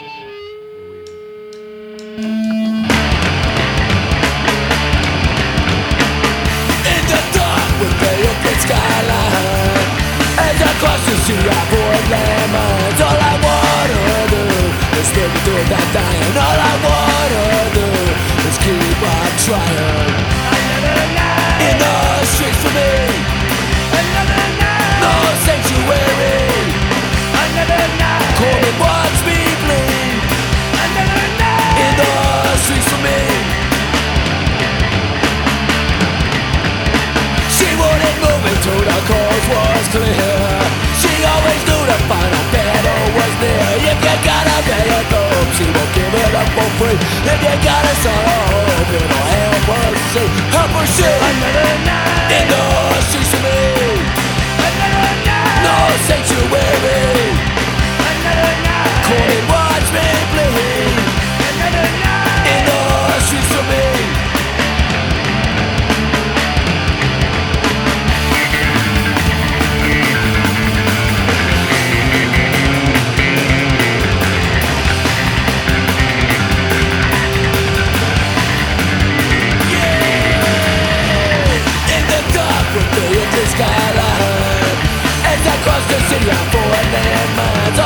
In the dark with the open skyline. As I cross the sea I avoid landmines All I wanna do is live through that dying All I wanna do is keep on trying. In the streets for me. No She always do the final battle was If you got a day she won't give it up for free If you got a across I the city, I for an image